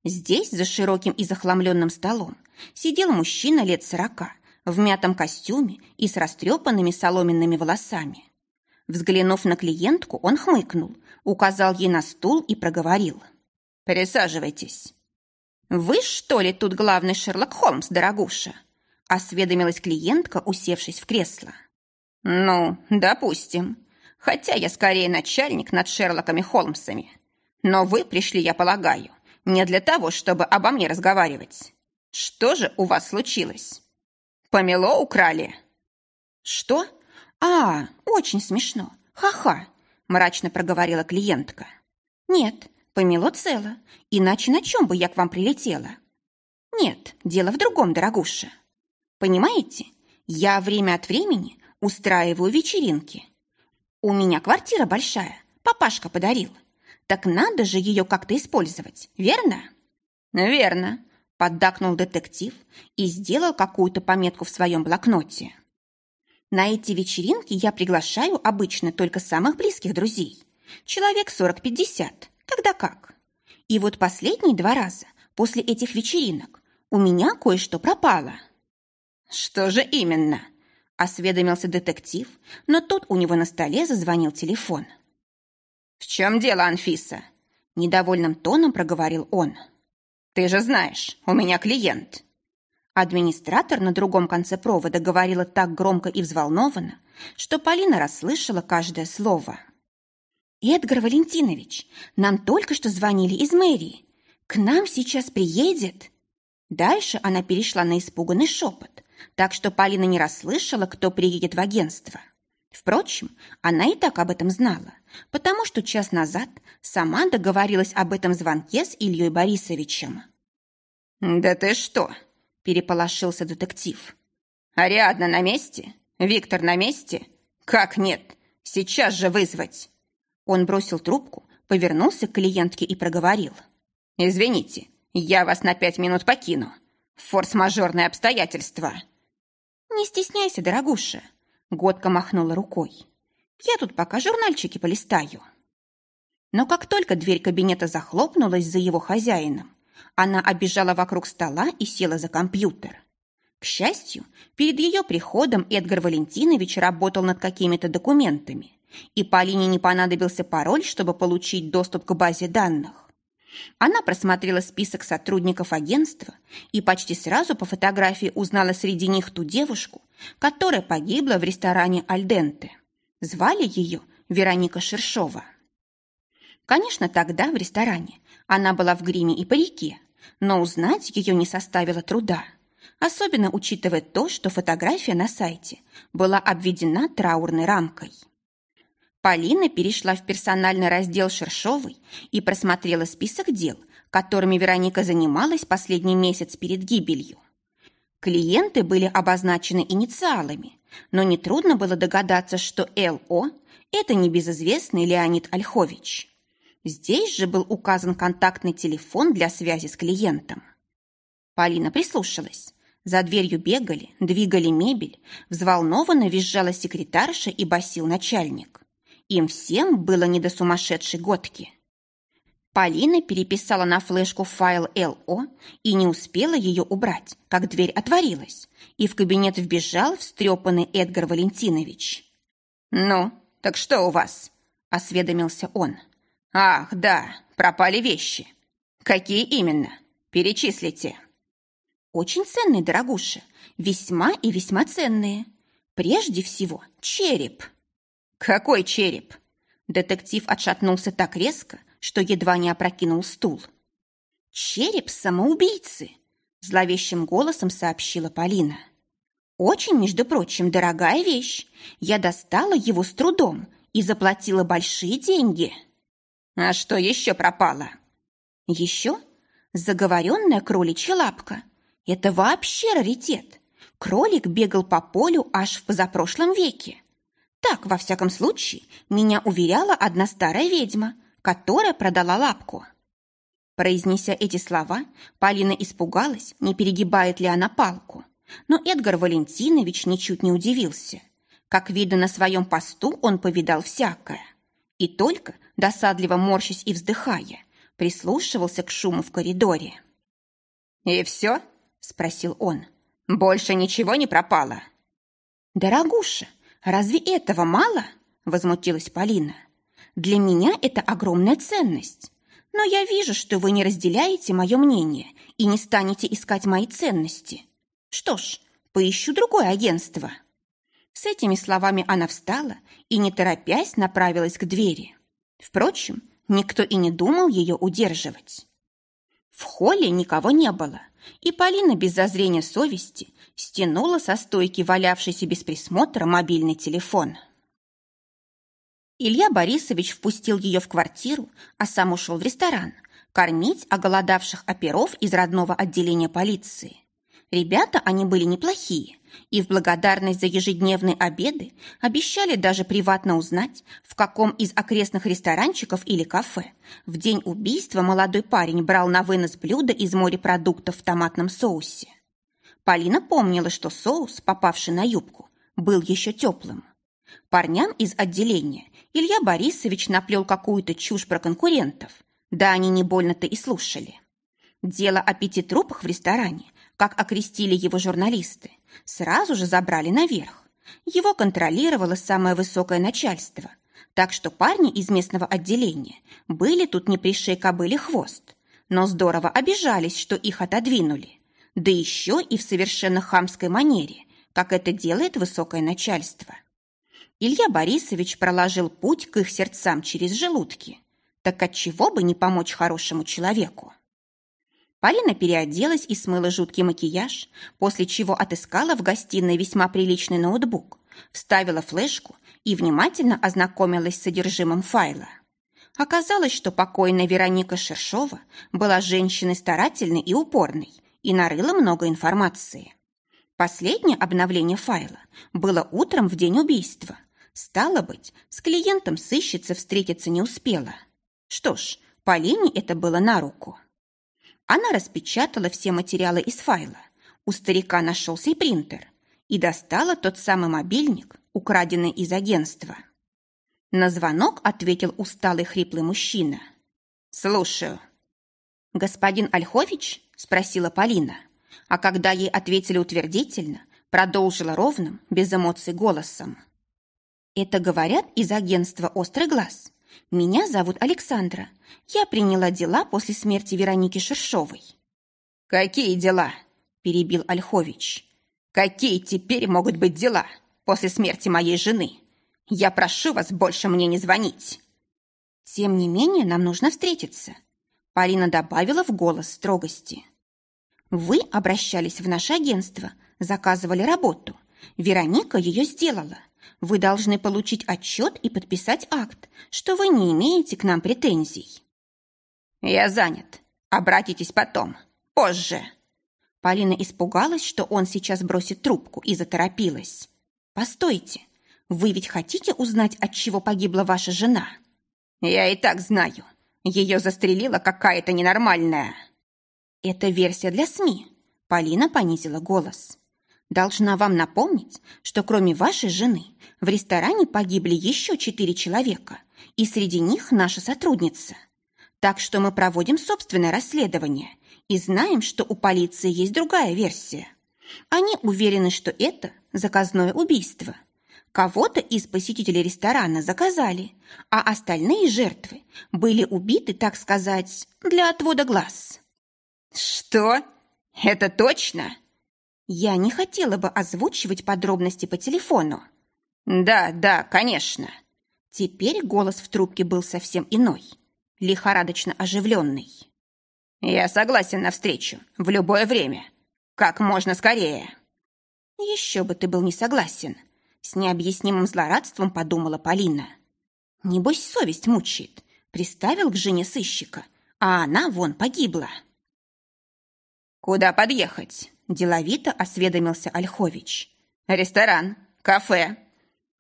Здесь, за широким и захламленным столом, сидел мужчина лет сорока в мятом костюме и с растрепанными соломенными волосами. Взглянув на клиентку, он хмыкнул, указал ей на стул и проговорил. «Присаживайтесь». «Вы, что ли, тут главный Шерлок Холмс, дорогуша?» Осведомилась клиентка, усевшись в кресло. «Ну, допустим. Хотя я скорее начальник над Шерлоками Холмсами. Но вы пришли, я полагаю, не для того, чтобы обо мне разговаривать. Что же у вас случилось? Помело украли?» «Что? А, очень смешно. Ха-ха!» мрачно проговорила клиентка. «Нет, помело цело, иначе на чем бы я к вам прилетела?» Нет, дело в другом, дорогуша. Понимаете, я время от времени устраиваю вечеринки. У меня квартира большая, папашка подарил. Так надо же ее как-то использовать, верно? Верно, поддакнул детектив и сделал какую-то пометку в своем блокноте. На эти вечеринки я приглашаю обычно только самых близких друзей. Человек 40-50, когда как. И вот последние два раза после этих вечеринок у меня кое-что пропало. Что же именно? Осведомился детектив, но тут у него на столе зазвонил телефон. «В чем дело, Анфиса?» Недовольным тоном проговорил он. «Ты же знаешь, у меня клиент». Администратор на другом конце провода говорила так громко и взволнованно, что Полина расслышала каждое слово. «Эдгар Валентинович, нам только что звонили из мэрии. К нам сейчас приедет...» Дальше она перешла на испуганный шепот, так что Полина не расслышала, кто приедет в агентство. Впрочем, она и так об этом знала, потому что час назад сама договорилась об этом звонке с Ильей Борисовичем. «Да ты что?» – переполошился детектив. «Ариадна на месте? Виктор на месте? Как нет? Сейчас же вызвать!» Он бросил трубку, повернулся к клиентке и проговорил. «Извините, я вас на пять минут покину. Форс-мажорные обстоятельства». «Не стесняйся, дорогуша», — Годка махнула рукой. «Я тут пока журнальчики полистаю». Но как только дверь кабинета захлопнулась за его хозяином, она обежала вокруг стола и села за компьютер. К счастью, перед ее приходом Эдгар Валентинович работал над какими-то документами, и Полине не понадобился пароль, чтобы получить доступ к базе данных. Она просмотрела список сотрудников агентства и почти сразу по фотографии узнала среди них ту девушку, которая погибла в ресторане «Альденте». Звали ее Вероника Шершова. Конечно, тогда в ресторане она была в гриме и парике, но узнать ее не составило труда, особенно учитывая то, что фотография на сайте была обведена траурной рамкой. Полина перешла в персональный раздел Шершовой и просмотрела список дел, которыми Вероника занималась последний месяц перед гибелью. Клиенты были обозначены инициалами, но нетрудно было догадаться, что ЛО – это небезызвестный Леонид Ольхович. Здесь же был указан контактный телефон для связи с клиентом. Полина прислушалась. За дверью бегали, двигали мебель, взволнованно визжала секретарша и басил начальник. Им всем было не до сумасшедшей годки. Полина переписала на флешку файл ЛО и не успела ее убрать, как дверь отворилась, и в кабинет вбежал встрепанный Эдгар Валентинович. «Ну, так что у вас?» – осведомился он. «Ах, да, пропали вещи. Какие именно? Перечислите». «Очень ценные, дорогуша, весьма и весьма ценные. Прежде всего, череп». «Какой череп?» Детектив отшатнулся так резко, что едва не опрокинул стул. «Череп самоубийцы!» Зловещим голосом сообщила Полина. «Очень, между прочим, дорогая вещь. Я достала его с трудом и заплатила большие деньги». «А что еще пропало?» «Еще? Заговоренная кроличья лапка. Это вообще раритет. Кролик бегал по полю аж в позапрошлом веке. Так, во всяком случае, меня уверяла одна старая ведьма, которая продала лапку. Произнеся эти слова, Полина испугалась, не перегибает ли она палку. Но Эдгар Валентинович ничуть не удивился. Как видно, на своем посту он повидал всякое. И только, досадливо морщась и вздыхая, прислушивался к шуму в коридоре. «И все?» – спросил он. «Больше ничего не пропало?» «Дорогуша, «Разве этого мало?» – возмутилась Полина. «Для меня это огромная ценность. Но я вижу, что вы не разделяете мое мнение и не станете искать мои ценности. Что ж, поищу другое агентство». С этими словами она встала и, не торопясь, направилась к двери. Впрочем, никто и не думал ее удерживать. В холле никого не было, и Полина без зазрения совести стянула со стойки валявшийся без присмотра мобильный телефон. Илья Борисович впустил ее в квартиру, а сам ушел в ресторан, кормить оголодавших оперов из родного отделения полиции. Ребята они были неплохие, и в благодарность за ежедневные обеды обещали даже приватно узнать, в каком из окрестных ресторанчиков или кафе в день убийства молодой парень брал на вынос блюда из морепродуктов в томатном соусе. Полина помнила, что соус, попавший на юбку, был еще теплым. Парням из отделения Илья Борисович наплел какую-то чушь про конкурентов. Да они не больно-то и слушали. Дело о пяти трупах в ресторане, как окрестили его журналисты, сразу же забрали наверх. Его контролировало самое высокое начальство. Так что парни из местного отделения были тут не пришей кобыли хвост, но здорово обижались, что их отодвинули. Да еще и в совершенно хамской манере, как это делает высокое начальство. Илья Борисович проложил путь к их сердцам через желудки. Так отчего бы не помочь хорошему человеку? Полина переоделась и смыла жуткий макияж, после чего отыскала в гостиной весьма приличный ноутбук, вставила флешку и внимательно ознакомилась с содержимым файла. Оказалось, что покойная Вероника Шершова была женщиной старательной и упорной и нарыла много информации. Последнее обновление файла было утром в день убийства. Стало быть, с клиентом сыщица встретиться не успела. Что ж, Полине это было на руку. Она распечатала все материалы из файла. У старика нашелся и принтер. И достала тот самый мобильник, украденный из агентства. На звонок ответил усталый хриплый мужчина. «Слушаю». «Господин Ольхович?» – спросила Полина. А когда ей ответили утвердительно, продолжила ровным, без эмоций голосом. «Это говорят из агентства «Острый глаз». Меня зовут Александра. Я приняла дела после смерти Вероники Шершовой. Какие дела? перебил Ольхович. Какие теперь могут быть дела после смерти моей жены? Я прошу вас больше мне не звонить. Тем не менее, нам нужно встретиться. Полина добавила в голос строгости. Вы обращались в наше агентство, заказывали работу. Вероника ее сделала. Вы должны получить отчет и подписать акт, что вы не имеете к нам претензий. Я занят. Обратитесь потом. Позже. Полина испугалась, что он сейчас бросит трубку, и заторопилась. «Постойте, вы ведь хотите узнать, от чего погибла ваша жена?» «Я и так знаю. Ее застрелила какая-то ненормальная». «Это версия для СМИ», — Полина понизила голос. Должна вам напомнить, что кроме вашей жены в ресторане погибли еще четыре человека, и среди них наша сотрудница. Так что мы проводим собственное расследование и знаем, что у полиции есть другая версия. Они уверены, что это заказное убийство. Кого-то из посетителей ресторана заказали, а остальные жертвы были убиты, так сказать, для отвода глаз. «Что? Это точно?» Я не хотела бы озвучивать подробности по телефону. Да, да, конечно. Теперь голос в трубке был совсем иной, лихорадочно оживленный. Я согласен на встречу в любое время. Как можно скорее. Еще бы ты был не согласен. С необъяснимым злорадством подумала Полина. Небось, совесть мучает. Приставил к жене сыщика, а она вон погибла. Куда подъехать? Деловито осведомился Ольхович. «Ресторан, кафе».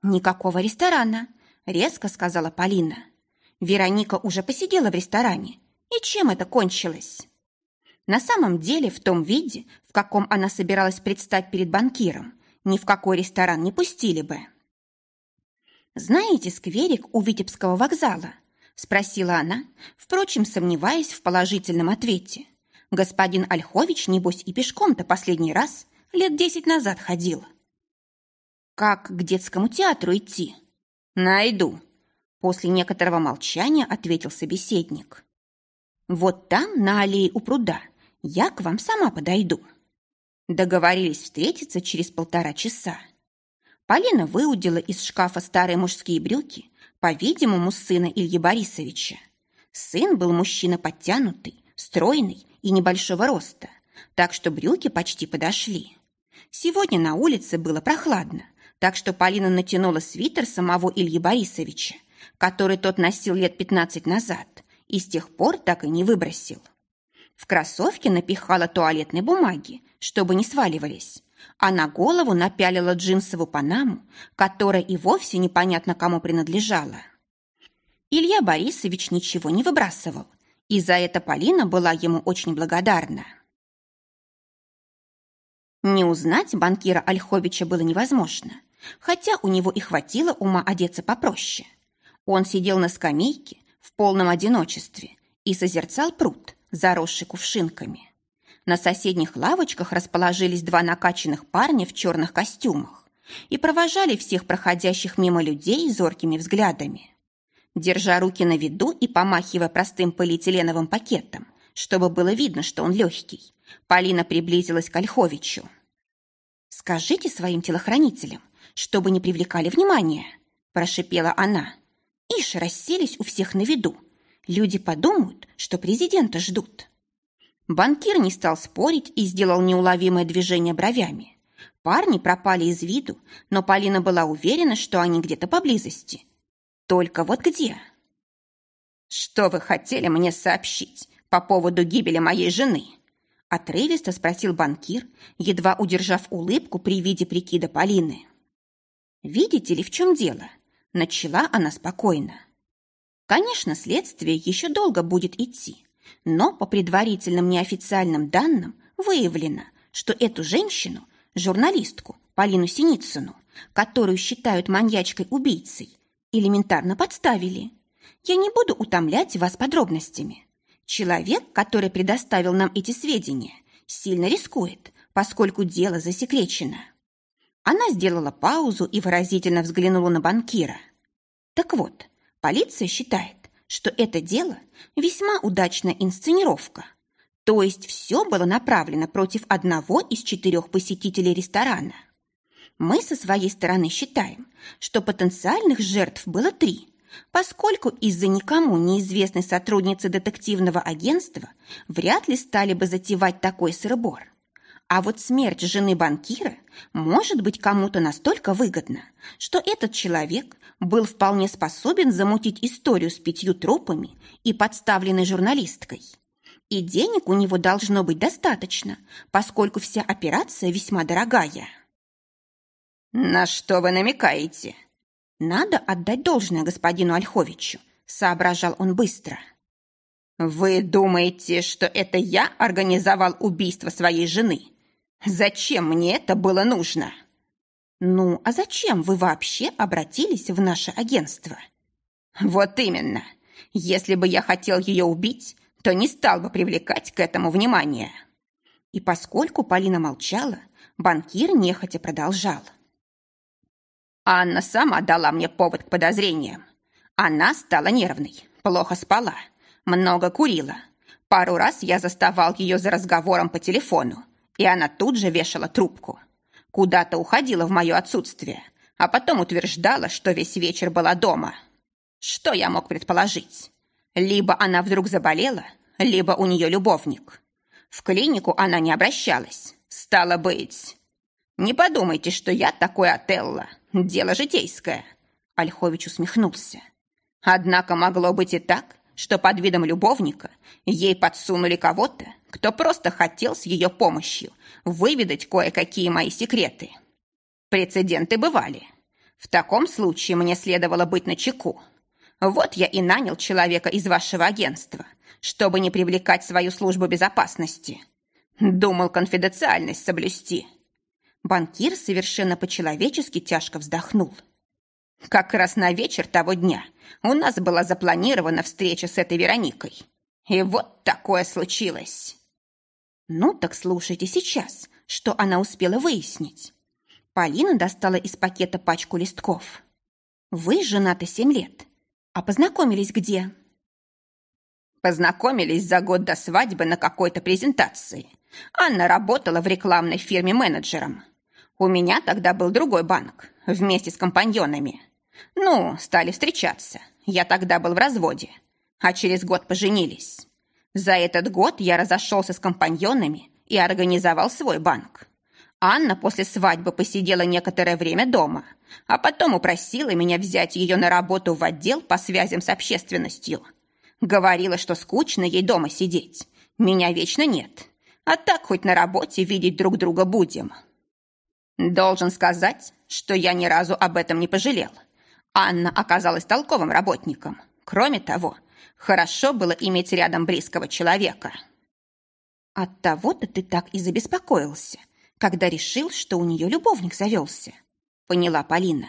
«Никакого ресторана», — резко сказала Полина. Вероника уже посидела в ресторане. И чем это кончилось? На самом деле, в том виде, в каком она собиралась предстать перед банкиром, ни в какой ресторан не пустили бы. «Знаете скверик у Витебского вокзала?» – спросила она, впрочем, сомневаясь в положительном ответе. Господин Ольхович, небось, и пешком-то последний раз лет десять назад ходил. Как к детскому театру идти? Найду. После некоторого молчания ответил собеседник. Вот там, на аллее у пруда, я к вам сама подойду. Договорились встретиться через полтора часа. Полина выудила из шкафа старые мужские брюки, по-видимому, сына Ильи Борисовича. Сын был мужчина подтянутый, стройный и небольшого роста, так что брюки почти подошли. Сегодня на улице было прохладно, так что Полина натянула свитер самого Ильи Борисовича, который тот носил лет 15 назад, и с тех пор так и не выбросил. В кроссовке напихала туалетной бумаги, чтобы не сваливались, а на голову напялила джинсовую панаму, которая и вовсе непонятно кому принадлежала. Илья Борисович ничего не выбрасывал, и за это Полина была ему очень благодарна. Не узнать банкира Ольховича было невозможно, хотя у него и хватило ума одеться попроще. Он сидел на скамейке в полном одиночестве и созерцал пруд, заросший кувшинками. На соседних лавочках расположились два накачанных парня в черных костюмах и провожали всех проходящих мимо людей зоркими взглядами. Держа руки на виду и помахивая простым полиэтиленовым пакетом, чтобы было видно, что он легкий, Полина приблизилась к Ольховичу. «Скажите своим телохранителям, чтобы не привлекали внимания», – прошипела она. «Ишь, расселись у всех на виду. Люди подумают, что президента ждут». Банкир не стал спорить и сделал неуловимое движение бровями. Парни пропали из виду, но Полина была уверена, что они где-то поблизости. Только вот где? «Что вы хотели мне сообщить по поводу гибели моей жены?» Отрывисто спросил банкир, едва удержав улыбку при виде прикида Полины. «Видите ли, в чем дело?» Начала она спокойно. «Конечно, следствие еще долго будет идти, но по предварительным неофициальным данным выявлено, что эту женщину, журналистку Полину Синицыну, которую считают маньячкой-убийцей, элементарно подставили. Я не буду утомлять вас подробностями. Человек, который предоставил нам эти сведения, сильно рискует, поскольку дело засекречено. Она сделала паузу и выразительно взглянула на банкира. Так вот, полиция считает, что это дело весьма удачная инсценировка. То есть все было направлено против одного из четырех посетителей ресторана. Мы со своей стороны считаем, что потенциальных жертв было три, поскольку из-за никому неизвестной сотрудницы детективного агентства вряд ли стали бы затевать такой сырбор. А вот смерть жены банкира может быть кому-то настолько выгодна, что этот человек был вполне способен замутить историю с пятью трупами и подставленной журналисткой. И денег у него должно быть достаточно, поскольку вся операция весьма дорогая. «На что вы намекаете?» Надо отдать должное господину Ольховичу, соображал он быстро. Вы думаете, что это я организовал убийство своей жены? Зачем мне это было нужно? Ну, а зачем вы вообще обратились в наше агентство? Вот именно. Если бы я хотел ее убить, то не стал бы привлекать к этому внимание. И поскольку Полина молчала, банкир нехотя продолжал. — Анна сама дала мне повод к подозрениям. Она стала нервной, плохо спала, много курила. Пару раз я заставал ее за разговором по телефону, и она тут же вешала трубку. Куда-то уходила в мое отсутствие, а потом утверждала, что весь вечер была дома. Что я мог предположить? Либо она вдруг заболела, либо у нее любовник. В клинику она не обращалась. Стало быть... Не подумайте, что я такой Отелло. Дело житейское. Ольхович усмехнулся. Однако могло быть и так, что под видом любовника ей подсунули кого-то, кто просто хотел с ее помощью выведать кое-какие мои секреты. Прецеденты бывали. В таком случае мне следовало быть начеку. Вот я и нанял человека из вашего агентства, чтобы не привлекать свою службу безопасности. Думал конфиденциальность соблюсти. Банкир совершенно по-человечески тяжко вздохнул. Как раз на вечер того дня у нас была запланирована встреча с этой Вероникой. И вот такое случилось. Ну так слушайте сейчас, что она успела выяснить. Полина достала из пакета пачку листков. Вы женаты семь лет. А познакомились где? Познакомились за год до свадьбы на какой-то презентации. Анна работала в рекламной фирме менеджером. У меня тогда был другой банк, вместе с компаньонами. Ну, стали встречаться. Я тогда был в разводе. А через год поженились. За этот год я разошелся с компаньонами и организовал свой банк. Анна после свадьбы посидела некоторое время дома, а потом упросила меня взять ее на работу в отдел по связям с общественностью. Говорила, что скучно ей дома сидеть. Меня вечно нет. А так хоть на работе видеть друг друга будем. Должен сказать, что я ни разу об этом не пожалел. Анна оказалась толковым работником. Кроме того, хорошо было иметь рядом близкого человека. От того-то ты так и забеспокоился, когда решил, что у нее любовник завелся. Поняла Полина.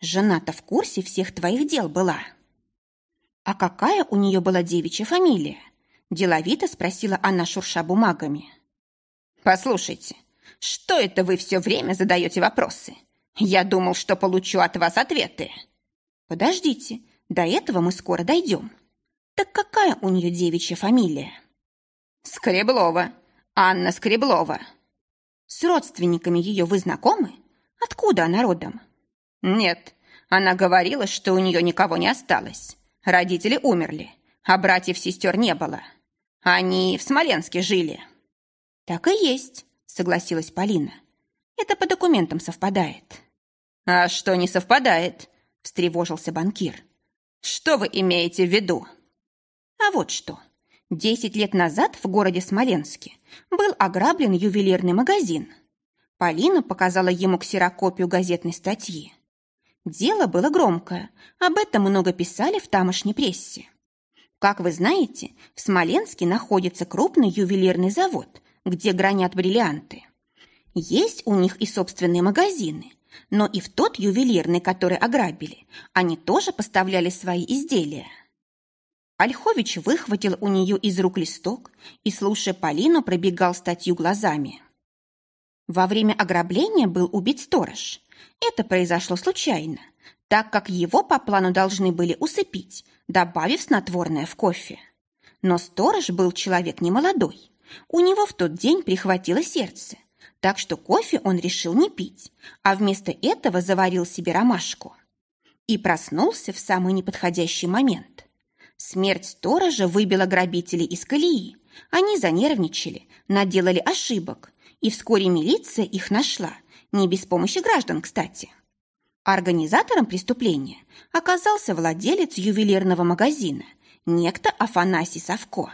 Жена-то в курсе всех твоих дел была. А какая у нее была девичья фамилия? Деловито спросила она, шурша бумагами. Послушайте, что это вы все время задаете вопросы? Я думал, что получу от вас ответы. Подождите, до этого мы скоро дойдем. Так какая у нее девичья фамилия? Скреблова. Анна Скреблова. С родственниками ее вы знакомы? Откуда она родом? Нет, она говорила, что у нее никого не осталось. Родители умерли, а братьев-сестер не было. Они в Смоленске жили. Так и есть, согласилась Полина. Это по документам совпадает. А что не совпадает? Встревожился банкир. Что вы имеете в виду? А вот что. Десять лет назад в городе Смоленске был ограблен ювелирный магазин. Полина показала ему ксерокопию газетной статьи. Дело было громкое, об этом много писали в тамошней прессе. Как вы знаете, в Смоленске находится крупный ювелирный завод, где гранят бриллианты. Есть у них и собственные магазины, но и в тот ювелирный, который ограбили, они тоже поставляли свои изделия. Ольхович выхватил у нее из рук листок и, слушая Полину, пробегал статью глазами. Во время ограбления был убит сторож. Это произошло случайно, так как его по плану должны были усыпить, добавив снотворное в кофе. Но сторож был человек немолодой. У него в тот день прихватило сердце, так что кофе он решил не пить, а вместо этого заварил себе ромашку. И проснулся в самый неподходящий момент. Смерть сторожа выбила грабителей из колеи. Они занервничали, наделали ошибок, и вскоре милиция их нашла, не без помощи граждан, кстати. Организатором преступления оказался владелец ювелирного магазина, некто Афанасий Савко.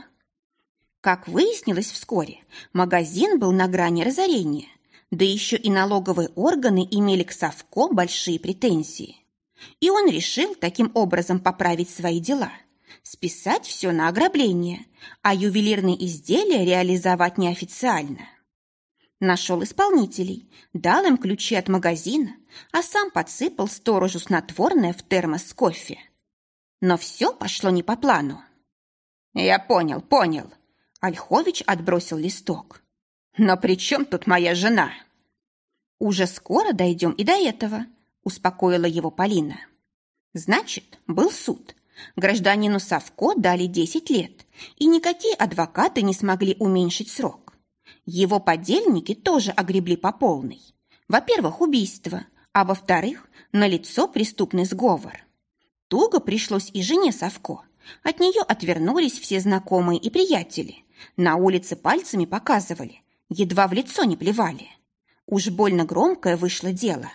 Как выяснилось вскоре, магазин был на грани разорения, да еще и налоговые органы имели к Савко большие претензии. И он решил таким образом поправить свои дела – списать все на ограбление, а ювелирные изделия реализовать неофициально. Нашел исполнителей, дал им ключи от магазина, а сам подсыпал сторожу снотворное в термос с кофе. Но все пошло не по плану. «Я понял, понял», — Ольхович отбросил листок. «Но при чем тут моя жена?» «Уже скоро дойдем и до этого», — успокоила его Полина. «Значит, был суд, Гражданину Савко дали 10 лет, и никакие адвокаты не смогли уменьшить срок. Его подельники тоже огребли по полной. Во-первых, убийство, а во-вторых, налицо преступный сговор. Туго пришлось и жене Савко. От нее отвернулись все знакомые и приятели. На улице пальцами показывали, едва в лицо не плевали. Уж больно громкое вышло дело.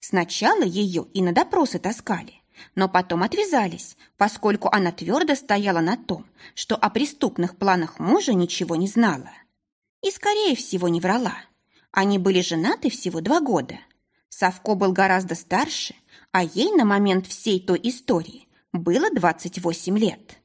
Сначала ее и на допросы таскали, но потом отвязались, поскольку она твердо стояла на том, что о преступных планах мужа ничего не знала. И, скорее всего, не врала. Они были женаты всего два года. Савко был гораздо старше, а ей на момент всей той истории было 28 лет.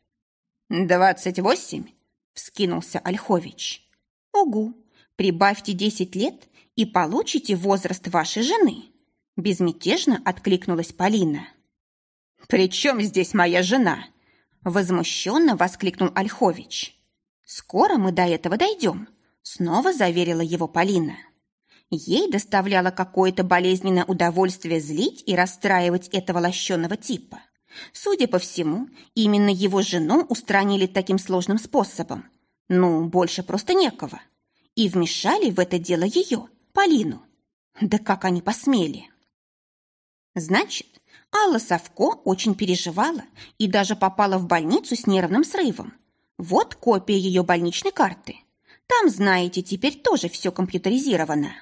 «Двадцать восемь?» – вскинулся Ольхович. «Угу, прибавьте десять лет и получите возраст вашей жены», – безмятежно откликнулась Полина. «При чем здесь моя жена?» Возмущенно воскликнул Ольхович. «Скоро мы до этого дойдем», снова заверила его Полина. Ей доставляло какое-то болезненное удовольствие злить и расстраивать этого лощеного типа. Судя по всему, именно его жену устранили таким сложным способом. Ну, больше просто некого. И вмешали в это дело ее, Полину. Да как они посмели? Значит, Алла Савко очень переживала и даже попала в больницу с нервным срывом. Вот копия ее больничной карты. Там, знаете, теперь тоже все компьютеризировано.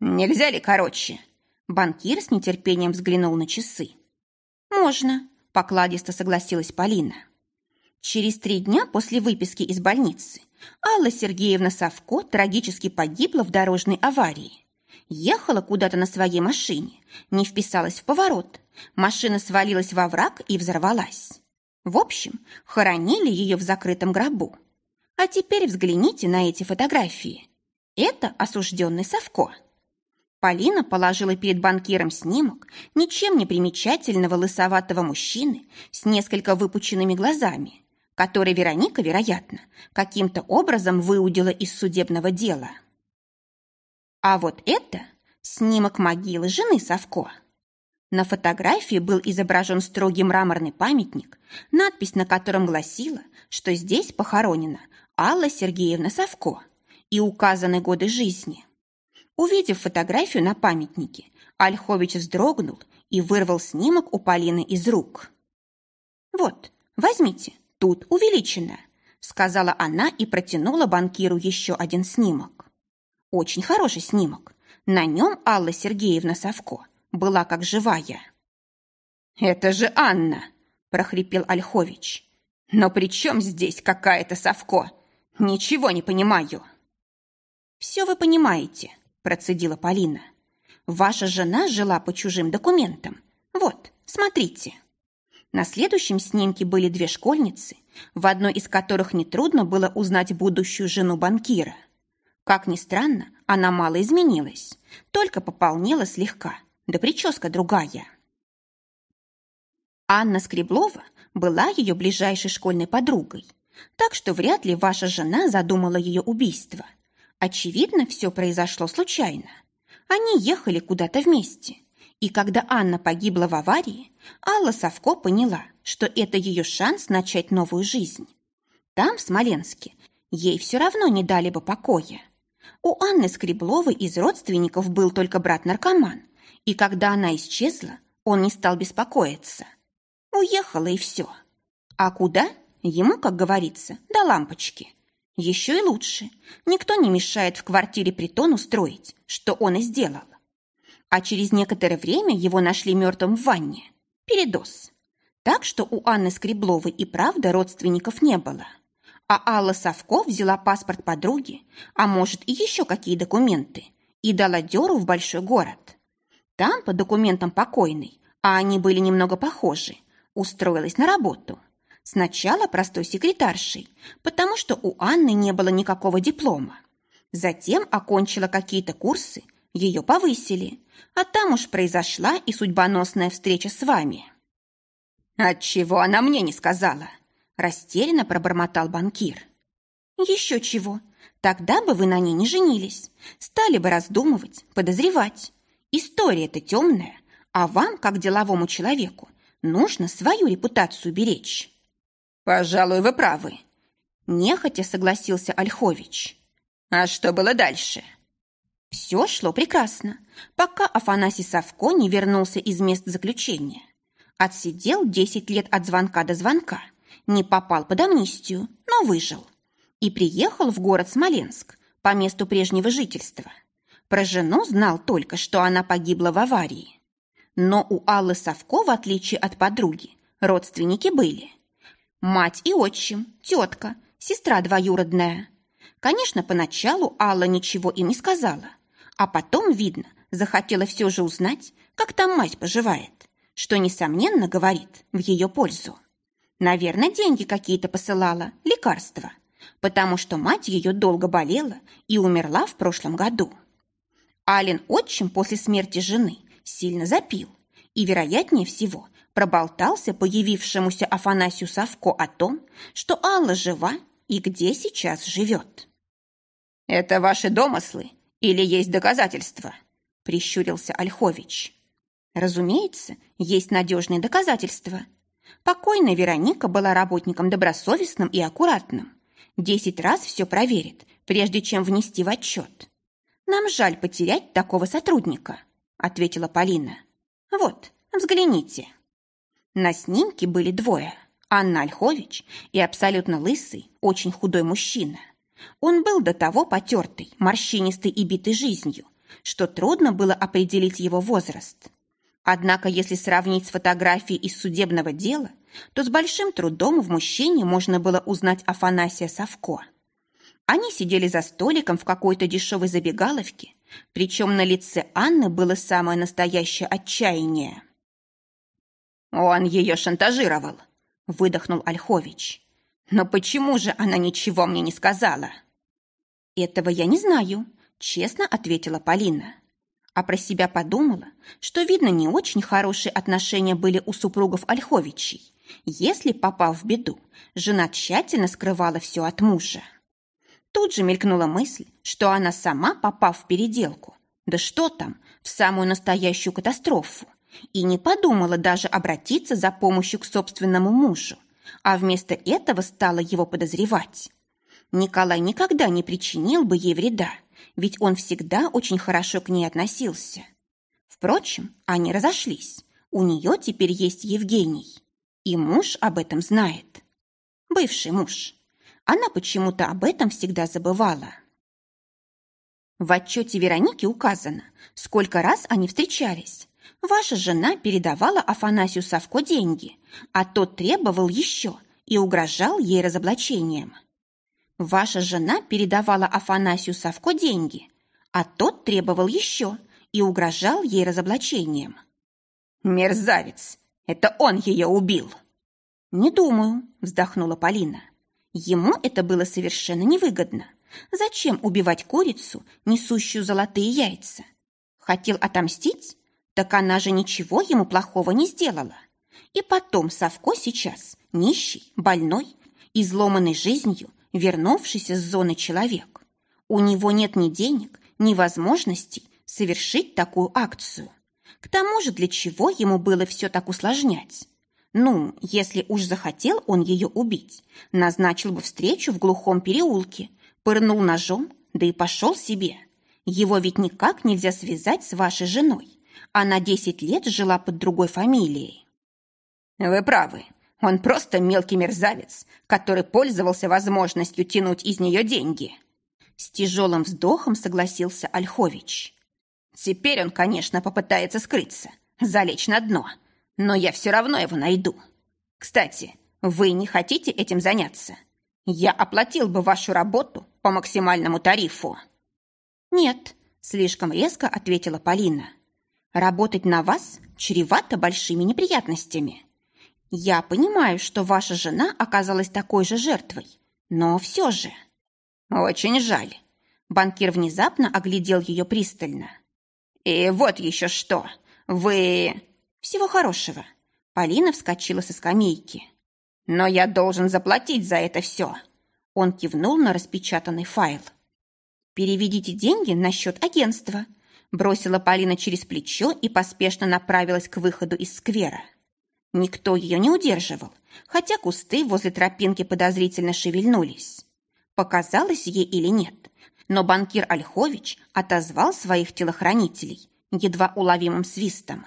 Нельзя ли короче? Банкир с нетерпением взглянул на часы. Можно, покладисто согласилась Полина. Через три дня после выписки из больницы Алла Сергеевна Савко трагически погибла в дорожной аварии. Ехала куда-то на своей машине, не вписалась в поворот. Машина свалилась во враг и взорвалась. В общем, хоронили ее в закрытом гробу. А теперь взгляните на эти фотографии. Это осужденный Савко. Полина положила перед банкиром снимок ничем не примечательного лысоватого мужчины с несколько выпученными глазами, который Вероника, вероятно, каким-то образом выудила из судебного дела. А вот это снимок могилы жены Савко. На фотографии был изображен строгий мраморный памятник, надпись на котором гласила, что здесь похоронена Алла Сергеевна Савко и указаны годы жизни. Увидев фотографию на памятнике, Ольхович вздрогнул и вырвал снимок у Полины из рук. «Вот, возьмите, тут увеличено», сказала она и протянула банкиру еще один снимок. Очень хороший снимок. На нем Алла Сергеевна Савко была как живая. «Это же Анна!» – прохрипел Ольхович. «Но при чем здесь какая-то Савко? Ничего не понимаю. Все вы понимаете, процедила Полина. Ваша жена жила по чужим документам. Вот, смотрите. На следующем снимке были две школьницы, в одной из которых нетрудно было узнать будущую жену банкира. Как ни странно, она мало изменилась, только пополнела слегка, да прическа другая. Анна Скреблова была ее ближайшей школьной подругой, так что вряд ли ваша жена задумала ее убийство. Очевидно, все произошло случайно. Они ехали куда-то вместе. И когда Анна погибла в аварии, Алла Савко поняла, что это ее шанс начать новую жизнь. Там, в Смоленске, ей все равно не дали бы покоя. У Анны Скребловой из родственников был только брат-наркоман, и когда она исчезла, он не стал беспокоиться. Уехала и все. А куда? Ему, как говорится, до лампочки. Еще и лучше. Никто не мешает в квартире притон устроить, что он и сделал. А через некоторое время его нашли мертвым в ванне. Передоз. Так что у Анны Скребловой и правда родственников не было. А Алла Савко взяла паспорт подруги, а может и еще какие документы, и дала дёру в большой город. Там по документам покойной, а они были немного похожи, устроилась на работу – Сначала простой секретаршей, потому что у Анны не было никакого диплома. Затем окончила какие-то курсы, ее повысили, а там уж произошла и судьбоносная встреча с вами. «Отчего она мне не сказала?» Растерянно пробормотал банкир. «Еще чего. Тогда бы вы на ней не женились. Стали бы раздумывать, подозревать. История-то темная, а вам, как деловому человеку, нужно свою репутацию беречь». «Пожалуй, вы правы», – нехотя согласился Ольхович. «А что было дальше?» Все шло прекрасно, пока Афанасий Савко не вернулся из мест заключения. Отсидел 10 лет от звонка до звонка, не попал под амнистию, но выжил. И приехал в город Смоленск по месту прежнего жительства. Про жену знал только, что она погибла в аварии. Но у Аллы Савко, в отличие от подруги, родственники были – Мать и отчим, тетка, сестра двоюродная. Конечно, поначалу Алла ничего им не сказала, а потом, видно, захотела все же узнать, как там мать поживает, что, несомненно, говорит в ее пользу. Наверное, деньги какие-то посылала, лекарства, потому что мать ее долго болела и умерла в прошлом году. Ален отчим после смерти жены сильно запил и, вероятнее всего, проболтался появившемуся Афанасию Савко о том, что Алла жива и где сейчас живет. «Это ваши домыслы или есть доказательства?» – прищурился Ольхович. «Разумеется, есть надежные доказательства. Покойная Вероника была работником добросовестным и аккуратным. Десять раз все проверит, прежде чем внести в отчет. Нам жаль потерять такого сотрудника», – ответила Полина. «Вот, взгляните». На снимке были двое – Анна Ольхович и абсолютно лысый, очень худой мужчина. Он был до того потертый, морщинистый и битый жизнью, что трудно было определить его возраст. Однако, если сравнить с фотографией из судебного дела, то с большим трудом в мужчине можно было узнать Афанасия Савко. Они сидели за столиком в какой-то дешевой забегаловке, причем на лице Анны было самое настоящее отчаяние. «Он ее шантажировал», — выдохнул Ольхович. «Но почему же она ничего мне не сказала?» «Этого я не знаю», — честно ответила Полина. А про себя подумала, что, видно, не очень хорошие отношения были у супругов Ольховичей, если, попав в беду, жена тщательно скрывала все от мужа. Тут же мелькнула мысль, что она сама, попав в переделку, да что там, в самую настоящую катастрофу, и не подумала даже обратиться за помощью к собственному мужу, а вместо этого стала его подозревать. Николай никогда не причинил бы ей вреда, ведь он всегда очень хорошо к ней относился. Впрочем, они разошлись. У нее теперь есть Евгений. И муж об этом знает. Бывший муж. Она почему-то об этом всегда забывала. В отчете Вероники указано, сколько раз они встречались. Ваша жена передавала Афанасию Савко деньги, а тот требовал еще и угрожал ей разоблачением. Ваша жена передавала Афанасию Савко деньги, а тот требовал еще и угрожал ей разоблачением. Мерзавец! Это он ее убил!» «Не думаю», — вздохнула Полина. «Ему это было совершенно невыгодно. Зачем убивать курицу, несущую золотые яйца? Хотел отомстить? Так она же ничего ему плохого не сделала. И потом Савко сейчас нищий, больной, изломанный жизнью, вернувшийся с зоны человек. У него нет ни денег, ни возможностей совершить такую акцию. К тому же для чего ему было все так усложнять? Ну, если уж захотел он ее убить, назначил бы встречу в глухом переулке, пырнул ножом, да и пошел себе. Его ведь никак нельзя связать с вашей женой. Она десять лет жила под другой фамилией. Вы правы. Он просто мелкий мерзавец, который пользовался возможностью тянуть из нее деньги. С тяжелым вздохом согласился Ольхович. Теперь он, конечно, попытается скрыться, залечь на дно, но я все равно его найду. Кстати, вы не хотите этим заняться? Я оплатил бы вашу работу по максимальному тарифу. Нет, слишком резко ответила Полина. Работать на вас чревато большими неприятностями. Я понимаю, что ваша жена оказалась такой же жертвой, но все же... Очень жаль. Банкир внезапно оглядел ее пристально. И вот еще что. Вы... Всего хорошего. Полина вскочила со скамейки. Но я должен заплатить за это все. Он кивнул на распечатанный файл. «Переведите деньги на счет агентства», бросила Полина через плечо и поспешно направилась к выходу из сквера. Никто ее не удерживал, хотя кусты возле тропинки подозрительно шевельнулись. Показалось ей или нет, но банкир Ольхович отозвал своих телохранителей едва уловимым свистом.